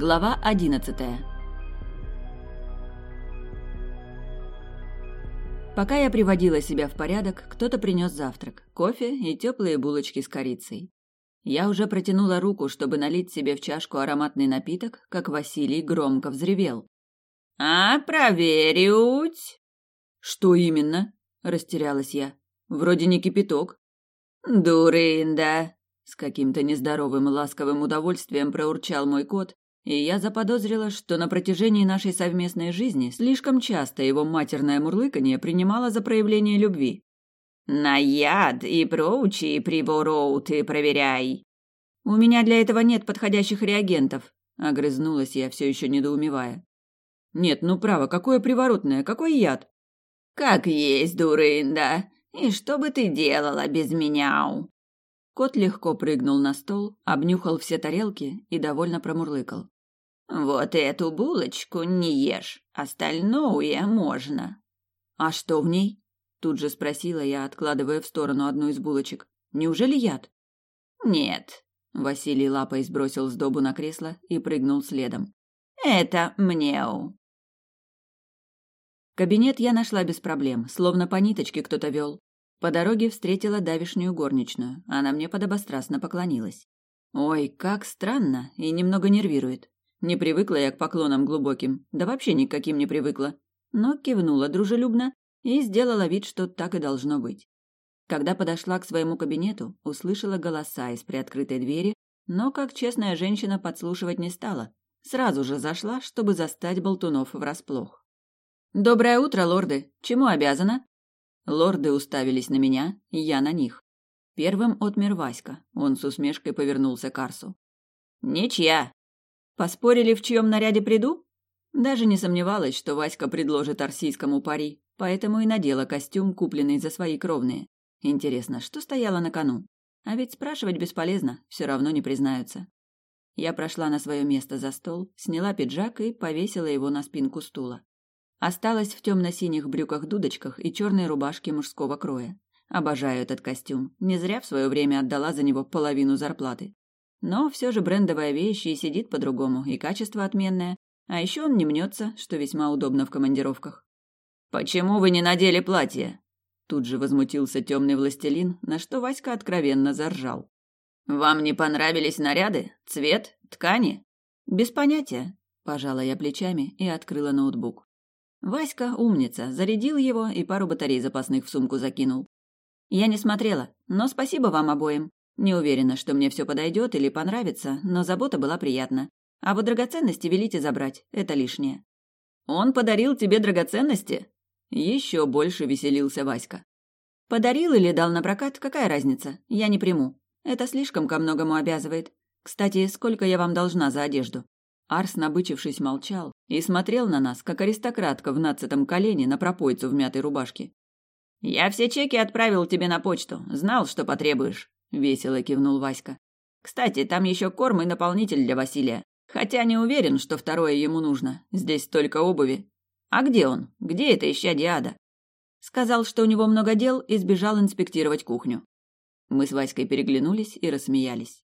Глава одиннадцатая Пока я приводила себя в порядок, кто-то принес завтрак, кофе и теплые булочки с корицей. Я уже протянула руку, чтобы налить себе в чашку ароматный напиток, как Василий громко взревел. «А проверить?» «Что именно?» – растерялась я. «Вроде не кипяток». «Дурында!» – с каким-то нездоровым ласковым удовольствием проурчал мой кот, и я заподозрила, что на протяжении нашей совместной жизни слишком часто его матерное мурлыканье принимало за проявление любви. «На яд и прочие прибороты проверяй!» «У меня для этого нет подходящих реагентов», — огрызнулась я, все еще недоумевая. «Нет, ну право, какое приворотное, какой яд?» «Как есть, дурында! И что бы ты делала без меня?» Кот легко прыгнул на стол, обнюхал все тарелки и довольно промурлыкал. «Вот эту булочку не ешь, остальное можно». «А что в ней?» – тут же спросила я, откладывая в сторону одну из булочек. «Неужели яд?» «Нет». Василий лапой сбросил сдобу на кресло и прыгнул следом. «Это мнеу». Кабинет я нашла без проблем, словно по ниточке кто-то вел. По дороге встретила давишнюю горничную. Она мне подобострастно поклонилась. Ой, как странно и немного нервирует. Не привыкла я к поклонам глубоким, да вообще никаким не привыкла. Но кивнула дружелюбно и сделала вид, что так и должно быть. Когда подошла к своему кабинету, услышала голоса из приоткрытой двери, но, как честная женщина, подслушивать не стала. Сразу же зашла, чтобы застать болтунов врасплох. «Доброе утро, лорды! Чему обязана?» Лорды уставились на меня, я на них. Первым отмер Васька. Он с усмешкой повернулся к Арсу. «Ничья!» «Поспорили, в чьем наряде приду?» Даже не сомневалась, что Васька предложит арсийскому пари, поэтому и надела костюм, купленный за свои кровные. Интересно, что стояло на кону? А ведь спрашивать бесполезно, все равно не признаются. Я прошла на свое место за стол, сняла пиджак и повесила его на спинку стула. Осталась в темно-синих брюках-дудочках и черной рубашке мужского кроя. Обожаю этот костюм. Не зря в свое время отдала за него половину зарплаты. Но все же брендовая вещь и сидит по-другому, и качество отменное. А еще он не мнется, что весьма удобно в командировках. «Почему вы не надели платье?» Тут же возмутился темный властелин, на что Васька откровенно заржал. «Вам не понравились наряды? Цвет? Ткани?» «Без понятия», – пожала я плечами и открыла ноутбук. Васька умница, зарядил его и пару батарей запасных в сумку закинул. Я не смотрела, но спасибо вам обоим. Не уверена, что мне все подойдет или понравится, но забота была приятна. А вот драгоценности велите забрать, это лишнее. Он подарил тебе драгоценности? Еще больше веселился Васька. Подарил или дал на прокат, какая разница? Я не приму. Это слишком ко многому обязывает. Кстати, сколько я вам должна за одежду? Арс, набычившись, молчал и смотрел на нас, как аристократка в нацатом колене на пропойцу в мятой рубашке. «Я все чеки отправил тебе на почту. Знал, что потребуешь», — весело кивнул Васька. «Кстати, там еще корм и наполнитель для Василия. Хотя не уверен, что второе ему нужно. Здесь только обуви. А где он? Где это ища Диада?» Сказал, что у него много дел и сбежал инспектировать кухню. Мы с Васькой переглянулись и рассмеялись.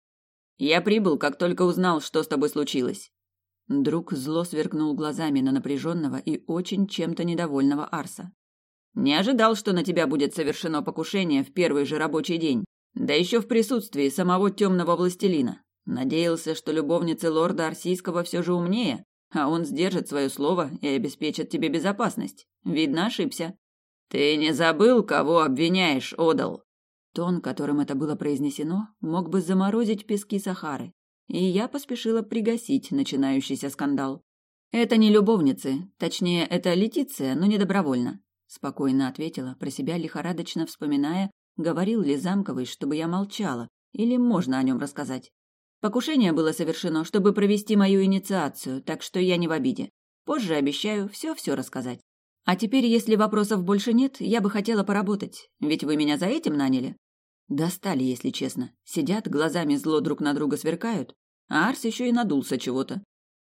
«Я прибыл, как только узнал, что с тобой случилось. Друг зло сверкнул глазами на напряженного и очень чем-то недовольного Арса. «Не ожидал, что на тебя будет совершено покушение в первый же рабочий день, да еще в присутствии самого темного властелина. Надеялся, что любовницы лорда Арсийского все же умнее, а он сдержит свое слово и обеспечит тебе безопасность. Видно, ошибся. Ты не забыл, кого обвиняешь, Одал?» Тон, которым это было произнесено, мог бы заморозить пески Сахары и я поспешила пригасить начинающийся скандал. «Это не любовницы, точнее, это Летиция, но не добровольно», – спокойно ответила, про себя лихорадочно вспоминая, говорил ли Замковый, чтобы я молчала, или можно о нем рассказать. Покушение было совершено, чтобы провести мою инициацию, так что я не в обиде. Позже обещаю все-все рассказать. А теперь, если вопросов больше нет, я бы хотела поработать, ведь вы меня за этим наняли. Достали, если честно. Сидят, глазами зло друг на друга сверкают, а Арс еще и надулся чего-то.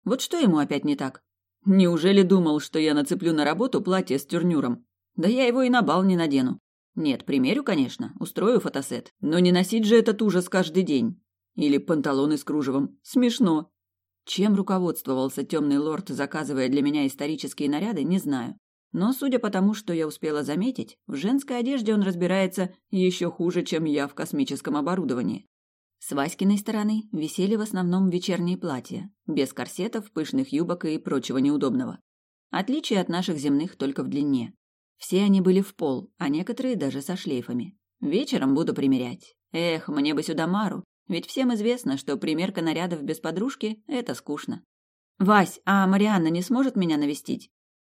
Вот что ему опять не так? Неужели думал, что я нацеплю на работу платье с тюрнюром? Да я его и на бал не надену. Нет, примерю, конечно, устрою фотосет, но не носить же этот ужас каждый день. Или панталоны с кружевом. Смешно. Чем руководствовался темный лорд, заказывая для меня исторические наряды, не знаю. Но, судя по тому, что я успела заметить, в женской одежде он разбирается еще хуже, чем я в космическом оборудовании. С Васькиной стороны висели в основном вечерние платья, без корсетов, пышных юбок и прочего неудобного. Отличие от наших земных только в длине. Все они были в пол, а некоторые даже со шлейфами. Вечером буду примерять. Эх, мне бы сюда Мару, ведь всем известно, что примерка нарядов без подружки – это скучно. «Вась, а Марианна не сможет меня навестить?»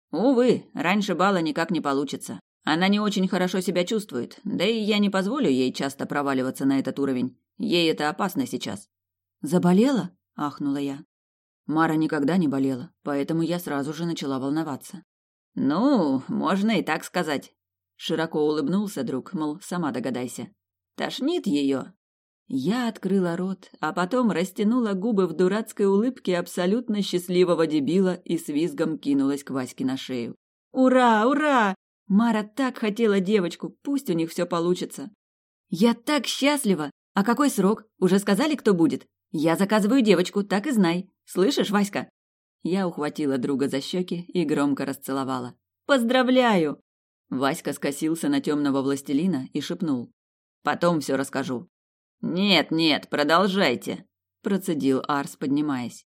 «Увы, раньше бала никак не получится. Она не очень хорошо себя чувствует, да и я не позволю ей часто проваливаться на этот уровень. Ей это опасно сейчас». «Заболела?» – ахнула я. Мара никогда не болела, поэтому я сразу же начала волноваться. «Ну, можно и так сказать». Широко улыбнулся друг, мол, сама догадайся. «Тошнит ее, я открыла рот, а потом растянула губы в дурацкой улыбке абсолютно счастливого дебила и с визгом кинулась к Ваське на шею. «Ура, ура! Мара так хотела девочку, пусть у них все получится!» «Я так счастлива! А какой срок? Уже сказали, кто будет? Я заказываю девочку, так и знай. Слышишь, Васька?» Я ухватила друга за щеки и громко расцеловала. «Поздравляю!» Васька скосился на темного властелина и шепнул. «Потом все расскажу. «Нет, нет, продолжайте», – процедил Арс, поднимаясь.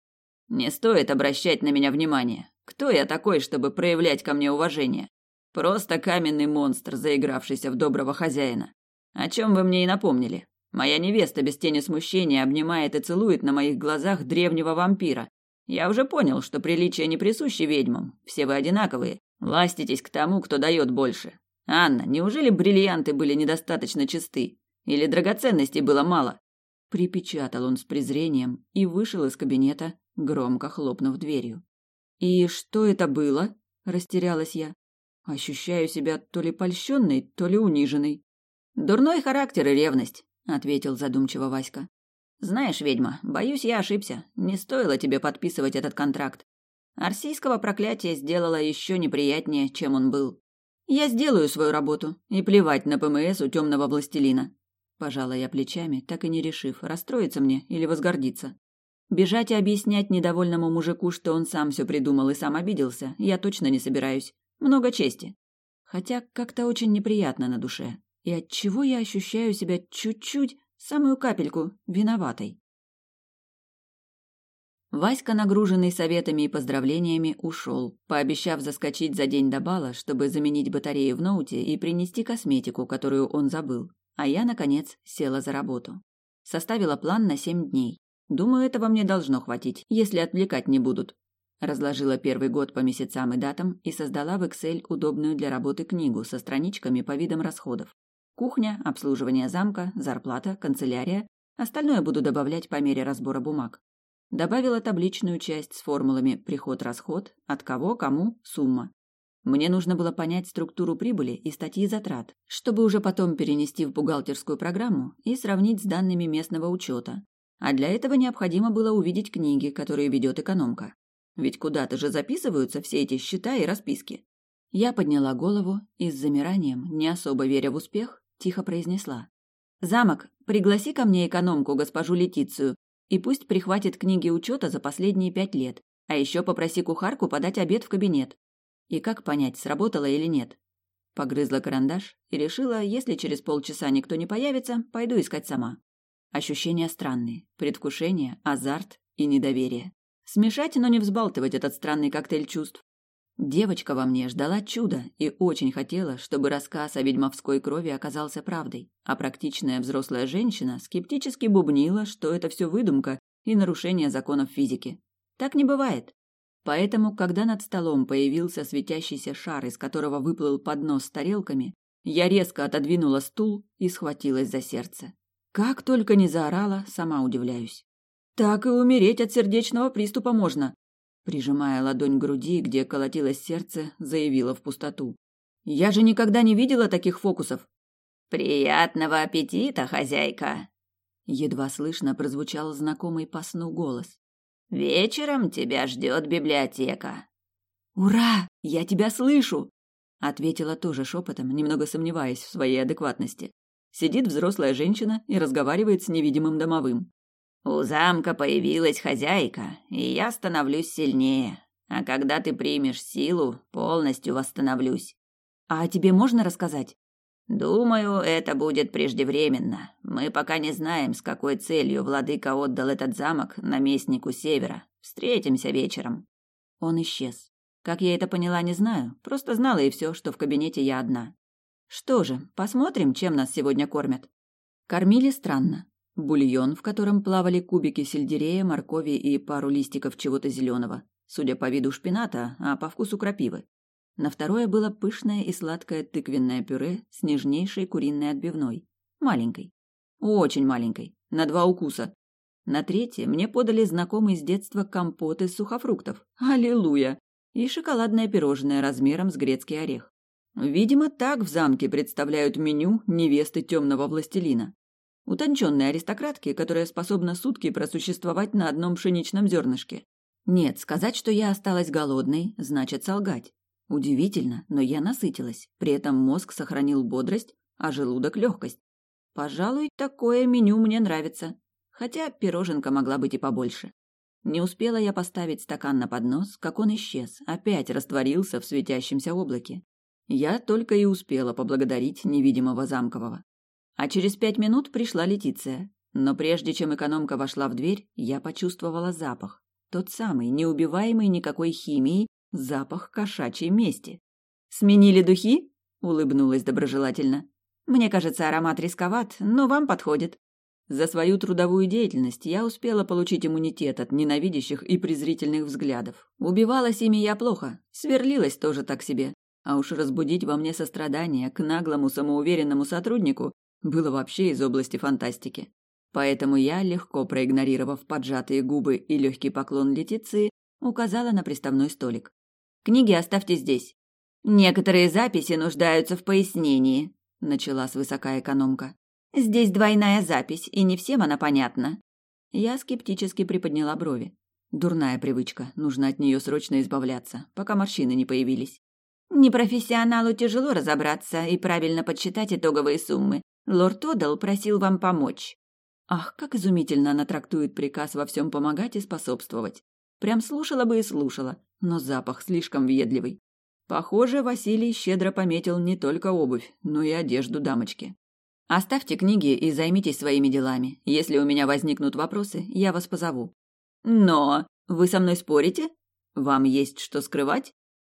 «Не стоит обращать на меня внимание. Кто я такой, чтобы проявлять ко мне уважение? Просто каменный монстр, заигравшийся в доброго хозяина. О чем вы мне и напомнили. Моя невеста без тени смущения обнимает и целует на моих глазах древнего вампира. Я уже понял, что приличие не присуще ведьмам. Все вы одинаковые. Ластитесь к тому, кто дает больше. Анна, неужели бриллианты были недостаточно чисты? Или драгоценностей было мало? Припечатал он с презрением и вышел из кабинета, громко хлопнув дверью. «И что это было?» – растерялась я. «Ощущаю себя то ли польщенной, то ли униженной». «Дурной характер и ревность», – ответил задумчиво Васька. «Знаешь, ведьма, боюсь, я ошибся. Не стоило тебе подписывать этот контракт. Арсийского проклятия сделало еще неприятнее, чем он был. Я сделаю свою работу, и плевать на ПМС у темного властелина. Пожала я плечами, так и не решив, расстроиться мне или возгордиться. Бежать и объяснять недовольному мужику, что он сам все придумал и сам обиделся, я точно не собираюсь. Много чести. Хотя как-то очень неприятно на душе. И от чего я ощущаю себя чуть-чуть, самую капельку, виноватой. Васька, нагруженный советами и поздравлениями, ушел, пообещав заскочить за день до бала, чтобы заменить батарею в ноуте и принести косметику, которую он забыл. А я, наконец, села за работу. Составила план на семь дней. Думаю, этого мне должно хватить, если отвлекать не будут. Разложила первый год по месяцам и датам и создала в Excel удобную для работы книгу со страничками по видам расходов. Кухня, обслуживание замка, зарплата, канцелярия. Остальное буду добавлять по мере разбора бумаг. Добавила табличную часть с формулами приход-расход, от кого, кому, сумма. Мне нужно было понять структуру прибыли и статьи затрат, чтобы уже потом перенести в бухгалтерскую программу и сравнить с данными местного учета. А для этого необходимо было увидеть книги, которые ведет экономка. Ведь куда-то же записываются все эти счета и расписки. Я подняла голову и с замиранием, не особо веря в успех, тихо произнесла. «Замок, пригласи ко мне экономку, госпожу Летицию, и пусть прихватит книги учета за последние пять лет, а еще попроси кухарку подать обед в кабинет. И как понять, сработало или нет? Погрызла карандаш и решила, если через полчаса никто не появится, пойду искать сама. Ощущения странные. Предвкушение, азарт и недоверие. Смешать, но не взбалтывать этот странный коктейль чувств. Девочка во мне ждала чуда и очень хотела, чтобы рассказ о ведьмовской крови оказался правдой, а практичная взрослая женщина скептически бубнила, что это все выдумка и нарушение законов физики. Так не бывает. Поэтому, когда над столом появился светящийся шар, из которого выплыл поднос с тарелками, я резко отодвинула стул и схватилась за сердце. Как только не заорала, сама удивляюсь. Так и умереть от сердечного приступа можно. Прижимая ладонь к груди, где колотилось сердце, заявила в пустоту. Я же никогда не видела таких фокусов. Приятного аппетита, хозяйка. Едва слышно прозвучал знакомый по сну голос. Вечером тебя ждет библиотека. Ура! Я тебя слышу! Ответила тоже шепотом, немного сомневаясь в своей адекватности. Сидит взрослая женщина и разговаривает с невидимым домовым. У замка появилась хозяйка, и я становлюсь сильнее. А когда ты примешь силу, полностью восстановлюсь. А тебе можно рассказать? Думаю, это будет преждевременно. Мы пока не знаем, с какой целью владыка отдал этот замок наместнику Севера. Встретимся вечером. Он исчез. Как я это поняла, не знаю. Просто знала и все, что в кабинете я одна. Что же, посмотрим, чем нас сегодня кормят. Кормили странно. Бульон, в котором плавали кубики сельдерея, моркови и пару листиков чего-то зеленого. Судя по виду шпината, а по вкусу крапивы. На второе было пышное и сладкое тыквенное пюре с нежнейшей куриной отбивной. Маленькой. Очень маленькой. На два укуса. На третье мне подали знакомый с детства компот из сухофруктов. Аллилуйя! И шоколадное пирожное размером с грецкий орех. Видимо, так в замке представляют меню невесты темного властелина. Утонченной аристократки, которая способна сутки просуществовать на одном пшеничном зернышке. Нет, сказать, что я осталась голодной, значит солгать. Удивительно, но я насытилась. При этом мозг сохранил бодрость, а желудок легкость. Пожалуй, такое меню мне нравится. Хотя пироженка могла быть и побольше. Не успела я поставить стакан на поднос, как он исчез, опять растворился в светящемся облаке. Я только и успела поблагодарить невидимого замкового. А через пять минут пришла Летиция. Но прежде чем экономка вошла в дверь, я почувствовала запах. Тот самый, неубиваемый никакой химией, Запах кошачьей мести. «Сменили духи?» — улыбнулась доброжелательно. «Мне кажется, аромат рисковат, но вам подходит». За свою трудовую деятельность я успела получить иммунитет от ненавидящих и презрительных взглядов. Убивалась ими я плохо, сверлилась тоже так себе. А уж разбудить во мне сострадание к наглому самоуверенному сотруднику было вообще из области фантастики. Поэтому я, легко проигнорировав поджатые губы и легкий поклон Летиции, указала на приставной столик. Книги оставьте здесь. Некоторые записи нуждаются в пояснении, начала свысока экономка. Здесь двойная запись, и не всем она понятна. Я скептически приподняла брови. Дурная привычка, нужно от нее срочно избавляться, пока морщины не появились. Непрофессионалу тяжело разобраться и правильно подсчитать итоговые суммы. Лорд Одал просил вам помочь. Ах, как изумительно она трактует приказ во всем помогать и способствовать. Прям слушала бы и слушала, но запах слишком въедливый. Похоже, Василий щедро пометил не только обувь, но и одежду дамочки. Оставьте книги и займитесь своими делами. Если у меня возникнут вопросы, я вас позову. Но вы со мной спорите? Вам есть что скрывать?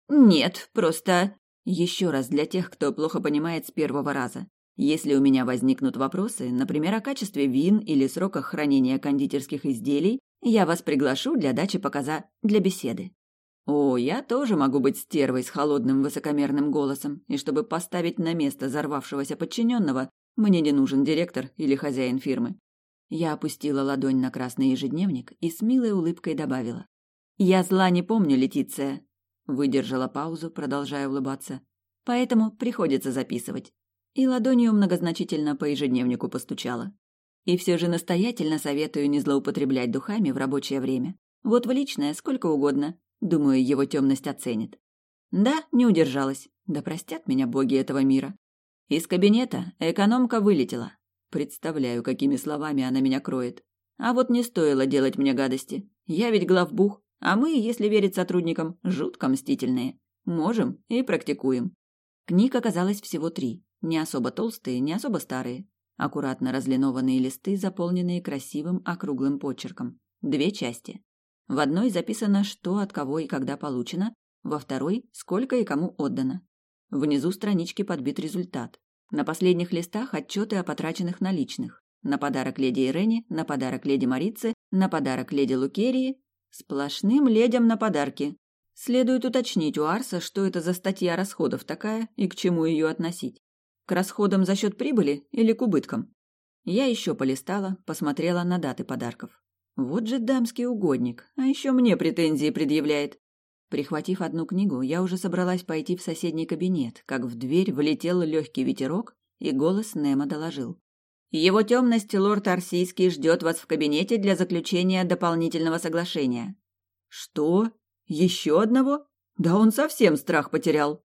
Нет, просто еще раз для тех, кто плохо понимает с первого раза. Если у меня возникнут вопросы, например, о качестве вин или сроках хранения кондитерских изделий, я вас приглашу для дачи показа для беседы. О, я тоже могу быть стервой с холодным высокомерным голосом, и чтобы поставить на место взорвавшегося подчиненного, мне не нужен директор или хозяин фирмы. Я опустила ладонь на красный ежедневник и с милой улыбкой добавила. «Я зла не помню, Летиция». Выдержала паузу, продолжая улыбаться. «Поэтому приходится записывать». И ладонью многозначительно по ежедневнику постучала. И все же настоятельно советую не злоупотреблять духами в рабочее время. Вот в личное сколько угодно. Думаю, его темность оценит. Да, не удержалась. Да простят меня боги этого мира. Из кабинета экономка вылетела. Представляю, какими словами она меня кроет. А вот не стоило делать мне гадости. Я ведь главбух, а мы, если верить сотрудникам, жутко мстительные. Можем и практикуем. Книг оказалось всего три. Не особо толстые, не особо старые. Аккуратно разлинованные листы, заполненные красивым округлым почерком. Две части. В одной записано, что от кого и когда получено, во второй – сколько и кому отдано. Внизу странички подбит результат. На последних листах отчеты о потраченных наличных. На подарок леди Ирене, на подарок леди Марицы, на подарок леди Лукерии. Сплошным ледям на подарки. Следует уточнить у Арса, что это за статья расходов такая и к чему ее относить. К расходам за счет прибыли или к убыткам? Я еще полистала, посмотрела на даты подарков. Вот же дамский угодник, а еще мне претензии предъявляет. Прихватив одну книгу, я уже собралась пойти в соседний кабинет, как в дверь влетел легкий ветерок, и голос Немо доложил. «Его темность, лорд Арсийский, ждет вас в кабинете для заключения дополнительного соглашения». «Что? Еще одного? Да он совсем страх потерял!»